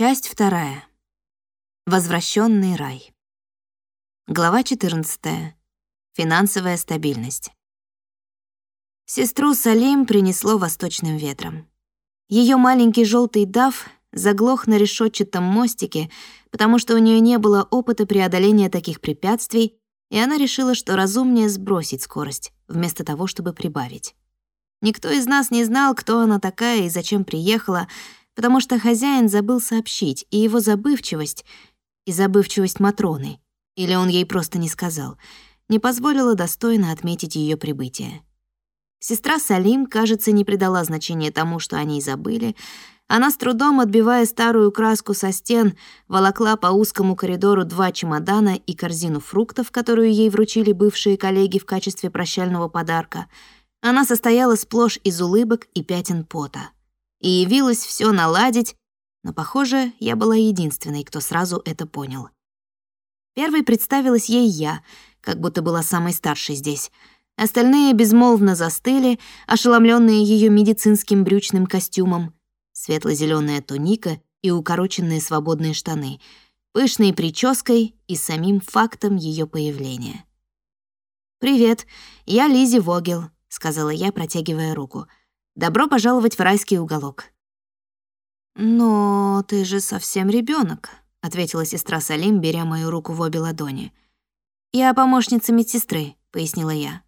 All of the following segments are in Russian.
Часть вторая. Возвращенный рай. Глава 14. Финансовая стабильность. Сестру Салим принесло восточным ветром. Ее маленький желтый дав заглох на решетчатом мостике, потому что у нее не было опыта преодоления таких препятствий, и она решила, что разумнее сбросить скорость, вместо того, чтобы прибавить. Никто из нас не знал, кто она такая и зачем приехала, потому что хозяин забыл сообщить, и его забывчивость, и забывчивость Матроны, или он ей просто не сказал, не позволила достойно отметить ее прибытие. Сестра Салим, кажется, не придала значения тому, что они забыли. Она с трудом, отбивая старую краску со стен, волокла по узкому коридору два чемодана и корзину фруктов, которую ей вручили бывшие коллеги в качестве прощального подарка. Она состояла сплошь из улыбок и пятен пота и явилась все наладить, но, похоже, я была единственной, кто сразу это понял. Первой представилась ей я, как будто была самой старшей здесь. Остальные безмолвно застыли, ошеломленные ее медицинским брючным костюмом, светло зеленая туника и укороченные свободные штаны, пышной прической и самим фактом ее появления. «Привет, я Лизи Вогел», — сказала я, протягивая руку — Добро пожаловать в райский уголок». «Но ты же совсем ребенок, ответила сестра Салим, беря мою руку в обе ладони. «Я помощница медсестры», — пояснила я.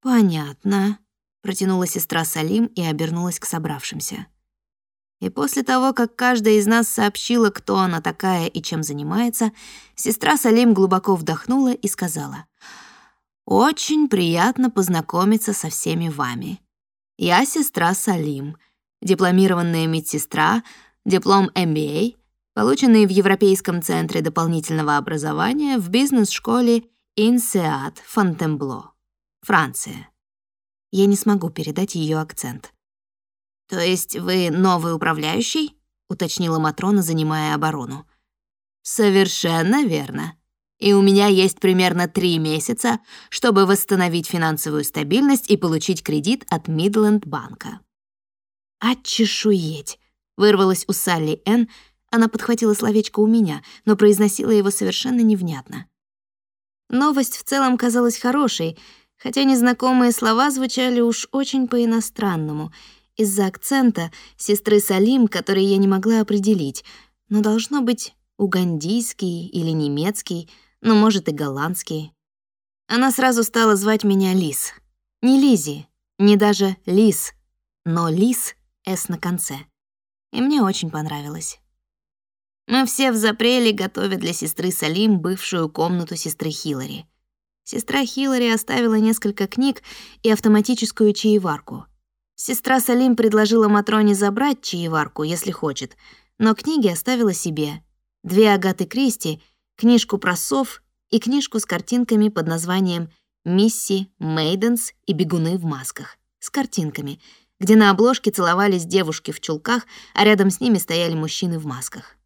«Понятно», — протянула сестра Салим и обернулась к собравшимся. И после того, как каждая из нас сообщила, кто она такая и чем занимается, сестра Салим глубоко вдохнула и сказала, «Очень приятно познакомиться со всеми вами. Я сестра Салим, дипломированная медсестра, диплом MBA, полученный в Европейском центре дополнительного образования в бизнес-школе INSEAD Фонтенбло, Франция. Я не смогу передать ее акцент. «То есть вы новый управляющий?» — уточнила Матрона, занимая оборону. «Совершенно верно и у меня есть примерно три месяца, чтобы восстановить финансовую стабильность и получить кредит от Мидленд-банка». «Отчешуеть!» — вырвалась у Салли Н. Она подхватила словечко у меня, но произносила его совершенно невнятно. Новость в целом казалась хорошей, хотя незнакомые слова звучали уж очень по-иностранному, из-за акцента сестры Салим, который я не могла определить, но должно быть угандийский или немецкий — ну, может, и голландский. Она сразу стала звать меня Лис. Не Лизи, не даже Лис, но Лис «С» на конце. И мне очень понравилось. Мы все в запреле готовят для сестры Салим бывшую комнату сестры Хиллари. Сестра Хиллари оставила несколько книг и автоматическую чаеварку. Сестра Салим предложила Матроне забрать чаеварку, если хочет, но книги оставила себе. Две Агаты Кристи — книжку про сов и книжку с картинками под названием «Мисси, Мейденс и бегуны в масках» с картинками, где на обложке целовались девушки в чулках, а рядом с ними стояли мужчины в масках.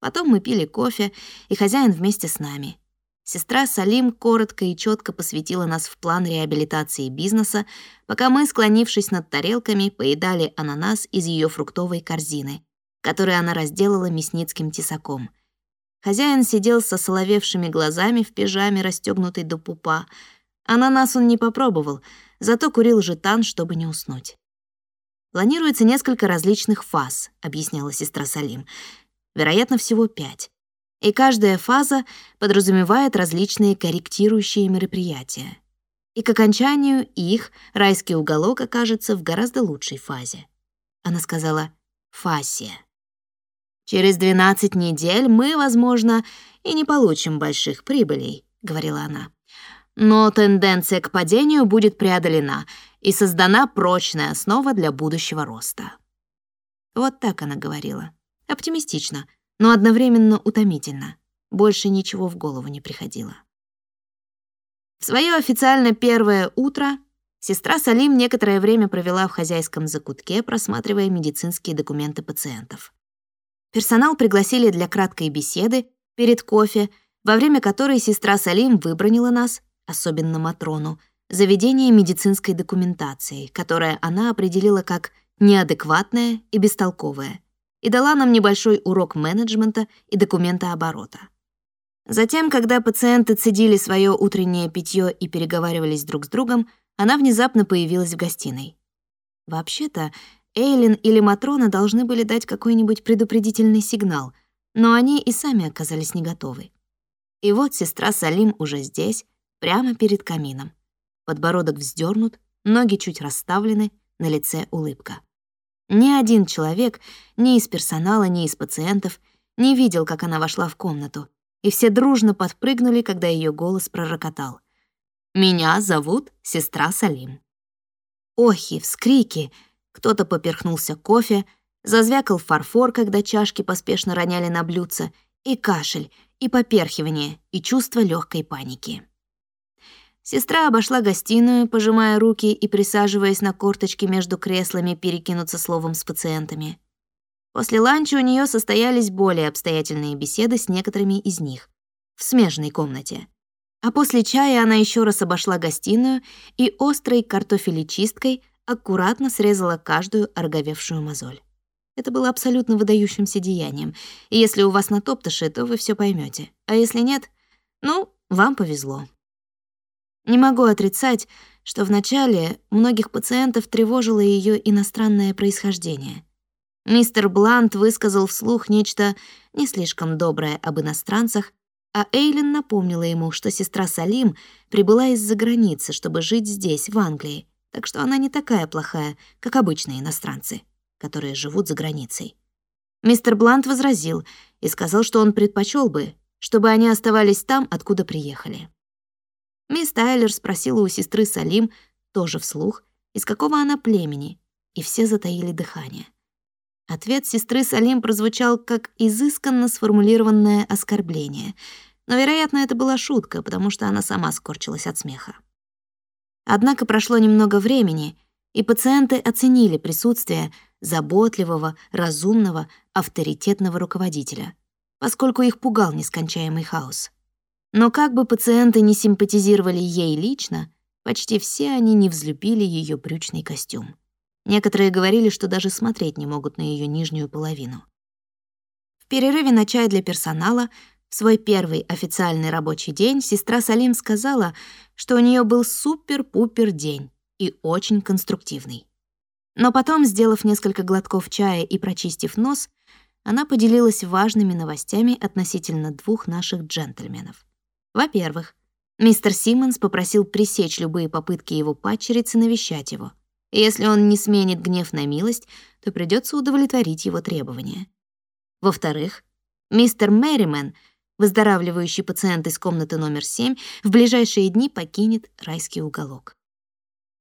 Потом мы пили кофе, и хозяин вместе с нами. Сестра Салим коротко и четко посвятила нас в план реабилитации бизнеса, пока мы, склонившись над тарелками, поедали ананас из ее фруктовой корзины, которую она разделала мясницким тесаком — Хозяин сидел со соловевшими глазами в пижаме, расстегнутой до пупа. Ананас он не попробовал, зато курил жетан, чтобы не уснуть. «Планируется несколько различных фаз», — объясняла сестра Салим. «Вероятно, всего пять. И каждая фаза подразумевает различные корректирующие мероприятия. И к окончанию их райский уголок окажется в гораздо лучшей фазе». Она сказала «фасия». Через 12 недель мы, возможно, и не получим больших прибылей, говорила она. Но тенденция к падению будет преодолена и создана прочная основа для будущего роста. Вот так она говорила. Оптимистично, но одновременно утомительно. Больше ничего в голову не приходило. В свое официально первое утро сестра Салим некоторое время провела в хозяйском закутке, просматривая медицинские документы пациентов. Персонал пригласили для краткой беседы перед кофе, во время которой сестра Салим выбронила нас, особенно Матрону, заведение медицинской документации, которое она определила как неадекватное и бестолковое, и дала нам небольшой урок менеджмента и документооборота. Затем, когда пациенты цедили свое утреннее питье и переговаривались друг с другом, она внезапно появилась в гостиной. Вообще-то, Эйлин или Матрона должны были дать какой-нибудь предупредительный сигнал, но они и сами оказались не готовы. И вот сестра Салим уже здесь, прямо перед камином. Подбородок вздернут, ноги чуть расставлены, на лице улыбка. Ни один человек, ни из персонала, ни из пациентов, не видел, как она вошла в комнату, и все дружно подпрыгнули, когда ее голос пророкотал. «Меня зовут сестра Салим». Охи, вскрики, кто-то поперхнулся кофе, зазвякал фарфор, когда чашки поспешно роняли на блюдце, и кашель, и поперхивание, и чувство легкой паники. Сестра обошла гостиную, пожимая руки и присаживаясь на корточки между креслами перекинуться словом с пациентами. После ланча у нее состоялись более обстоятельные беседы с некоторыми из них в смежной комнате. А после чая она еще раз обошла гостиную и острой картофелечисткой аккуратно срезала каждую ороговевшую мозоль. Это было абсолютно выдающимся деянием, и если у вас натоптыши, то вы все поймете, а если нет, ну, вам повезло. Не могу отрицать, что вначале многих пациентов тревожило ее иностранное происхождение — Мистер Блант высказал вслух нечто не слишком доброе об иностранцах, а Эйлин напомнила ему, что сестра Салим прибыла из-за границы, чтобы жить здесь, в Англии, так что она не такая плохая, как обычные иностранцы, которые живут за границей. Мистер Блант возразил и сказал, что он предпочел бы, чтобы они оставались там, откуда приехали. Мисс Тайлер спросила у сестры Салим, тоже вслух, из какого она племени, и все затаили дыхание. Ответ сестры Салим прозвучал как изысканно сформулированное оскорбление, но, вероятно, это была шутка, потому что она сама скорчилась от смеха. Однако прошло немного времени, и пациенты оценили присутствие заботливого, разумного, авторитетного руководителя, поскольку их пугал нескончаемый хаос. Но как бы пациенты не симпатизировали ей лично, почти все они не взлюбили ее брючный костюм. Некоторые говорили, что даже смотреть не могут на ее нижнюю половину. В перерыве на чай для персонала свой первый официальный рабочий день сестра Салим сказала, что у нее был супер-пупер день и очень конструктивный. Но потом, сделав несколько глотков чая и прочистив нос, она поделилась важными новостями относительно двух наших джентльменов. Во-первых, мистер Симмонс попросил пресечь любые попытки его падчерицы навещать его — если он не сменит гнев на милость, то придется удовлетворить его требования. Во-вторых, мистер Мэримен, выздоравливающий пациент из комнаты номер 7, в ближайшие дни покинет райский уголок.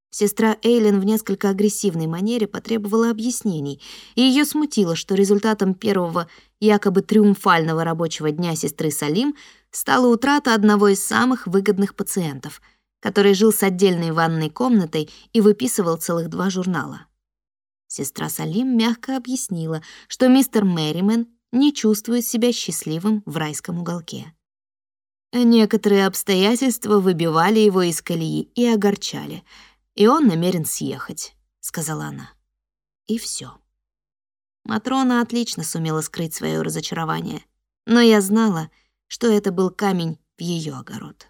Сестра Эйлин в несколько агрессивной манере потребовала объяснений, и ее смутило, что результатом первого якобы триумфального рабочего дня сестры Салим стала утрата одного из самых выгодных пациентов — который жил с отдельной ванной комнатой и выписывал целых два журнала. Сестра Салим мягко объяснила, что мистер Мэримен не чувствует себя счастливым в райском уголке. Некоторые обстоятельства выбивали его из колеи и огорчали, и он намерен съехать, сказала она. И все. Матрона отлично сумела скрыть свое разочарование, но я знала, что это был камень в ее огород.